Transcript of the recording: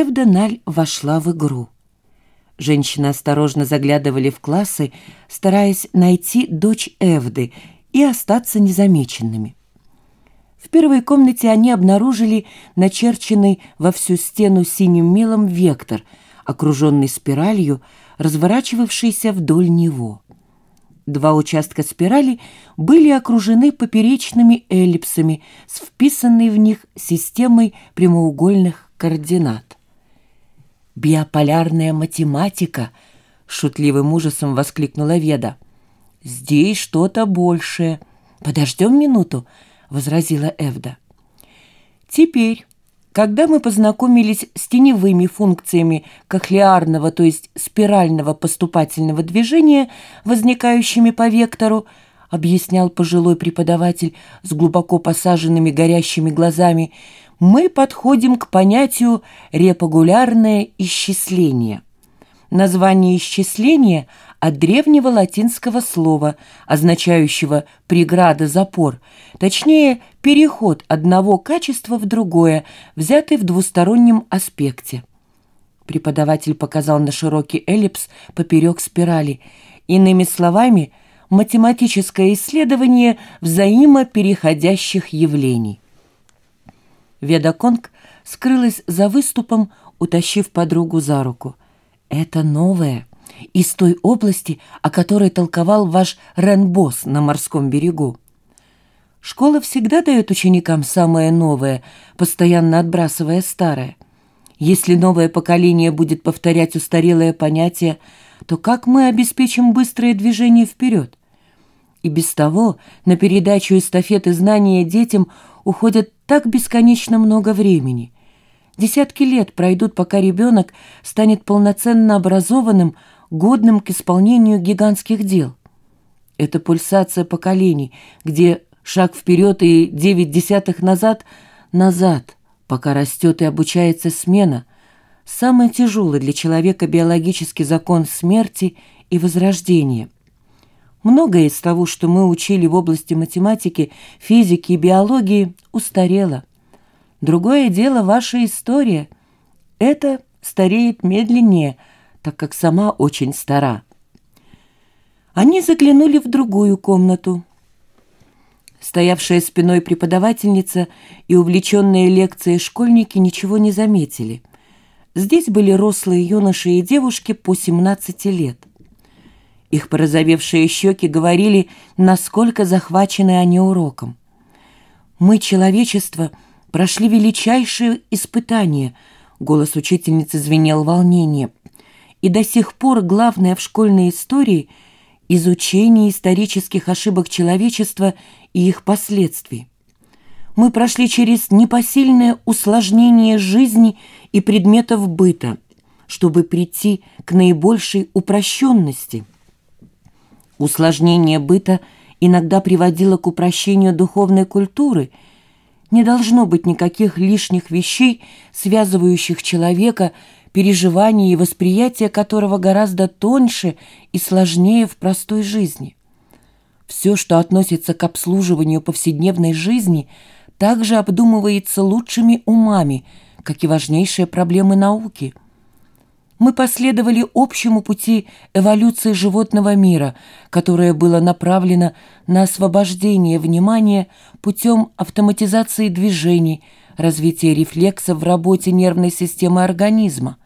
Эвда Наль вошла в игру. Женщины осторожно заглядывали в классы, стараясь найти дочь Эвды и остаться незамеченными. В первой комнате они обнаружили начерченный во всю стену синим мелом вектор, окруженный спиралью, разворачивавшийся вдоль него. Два участка спирали были окружены поперечными эллипсами с вписанной в них системой прямоугольных координат. «Биополярная математика!» — шутливым ужасом воскликнула Веда. «Здесь что-то большее. Подождем минуту», — возразила Эвда. Теперь когда мы познакомились с теневыми функциями кохлеарного, то есть спирального поступательного движения, возникающими по вектору, объяснял пожилой преподаватель с глубоко посаженными горящими глазами, мы подходим к понятию репагулярное исчисление. Название исчисления от древнего латинского слова, означающего «преграда-запор», точнее, переход одного качества в другое, взятый в двустороннем аспекте. Преподаватель показал на широкий эллипс поперек спирали. Иными словами, математическое исследование взаимопереходящих явлений. Веда Конг скрылась за выступом, утащив подругу за руку. «Это новое, из той области, о которой толковал ваш Ренбос на морском берегу. Школа всегда дает ученикам самое новое, постоянно отбрасывая старое. Если новое поколение будет повторять устарелое понятие, то как мы обеспечим быстрое движение вперед? И без того на передачу эстафеты знания детям уходит так бесконечно много времени. Десятки лет пройдут, пока ребенок станет полноценно образованным, годным к исполнению гигантских дел. Это пульсация поколений, где шаг вперед и девять десятых назад, назад, пока растет и обучается смена, самый тяжелый для человека биологический закон смерти и возрождения. Многое из того, что мы учили в области математики, физики и биологии, устарело. Другое дело ваша история. Это стареет медленнее – так как сама очень стара. Они заглянули в другую комнату. Стоявшая спиной преподавательница и увлеченные лекцией школьники ничего не заметили. Здесь были рослые юноши и девушки по 17 лет. Их порозовевшие щеки говорили, насколько захвачены они уроком. «Мы, человечество, прошли величайшие испытания», — голос учительницы звенел волнением и до сих пор главное в школьной истории – изучение исторических ошибок человечества и их последствий. Мы прошли через непосильное усложнение жизни и предметов быта, чтобы прийти к наибольшей упрощенности. Усложнение быта иногда приводило к упрощению духовной культуры – не должно быть никаких лишних вещей, связывающих человека переживание и восприятие которого гораздо тоньше и сложнее в простой жизни. Все, что относится к обслуживанию повседневной жизни, также обдумывается лучшими умами, как и важнейшие проблемы науки. Мы последовали общему пути эволюции животного мира, которое было направлено на освобождение внимания путем автоматизации движений – развитие рефлексов в работе нервной системы организма.